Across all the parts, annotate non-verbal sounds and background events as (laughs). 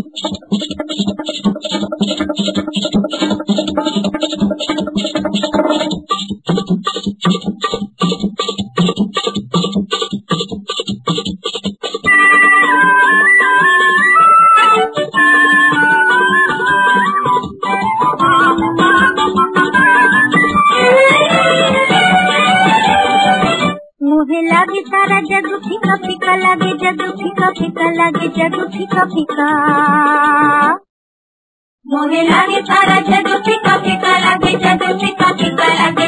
Thank (laughs) you. मुहे लागे सारा जग, फीका फीका लागे जग, फीका फीका लागे जग, फीका फीका। मुहे लागे सारा जग, फीका फीका लागे जग, फीका फीका लागे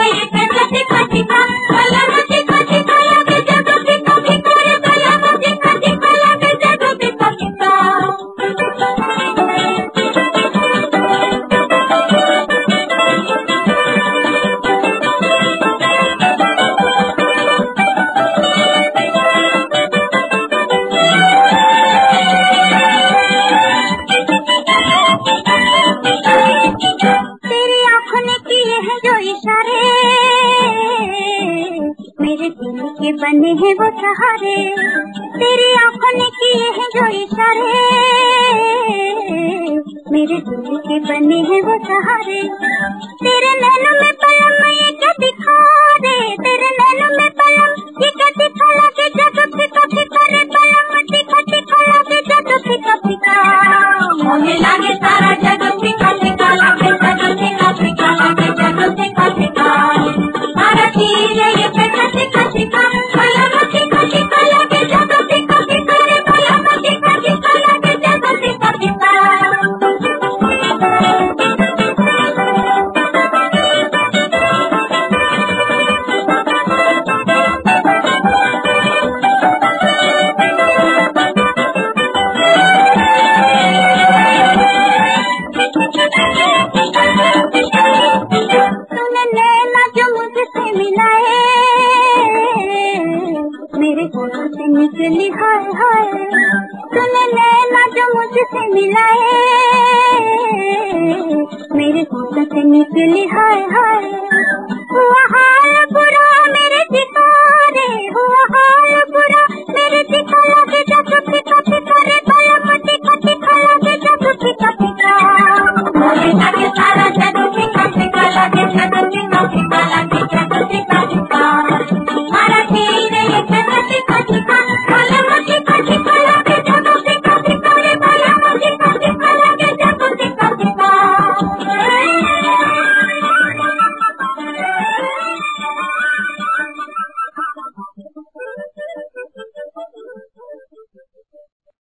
ಸಂಗೀತ बने हैं वो सहारे। तेरी आँखों ने किए हैं जो इशारे। मेरे दिल के बने हैं वो सहारे। तेरे मिलाए मेरे होठों से निकली हाय हाय। तूने नैना जो मुझसे मिलाए मेरे होठों से निकली हाय हाय। वहाँ